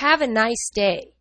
Have a nice day.